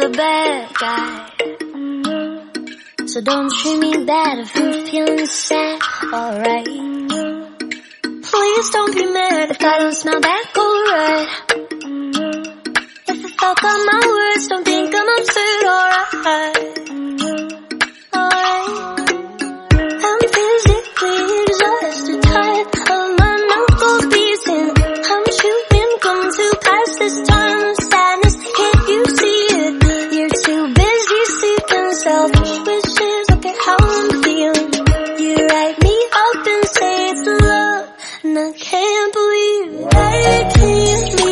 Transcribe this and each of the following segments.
the bad guy. Mm-hmm. So don't treat me bad if I'm feeling sad, alright. Please don't be mad if I don't smell back alright. If I fuck up my words, don't think I'm can't believe they can't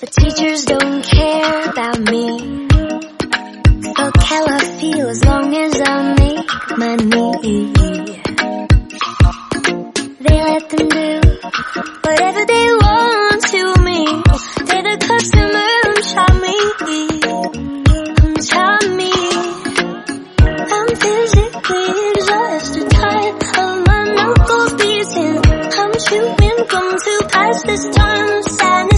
The teachers don't care about me. Fuck how I feel as long as I make money. They let them do whatever they want to me. They're the customer, I'm Xiaomi. I'm Xiaomi. I'm physically exhausted, tired of my knuckles beating. I'm chewing gum to pass this time. attention When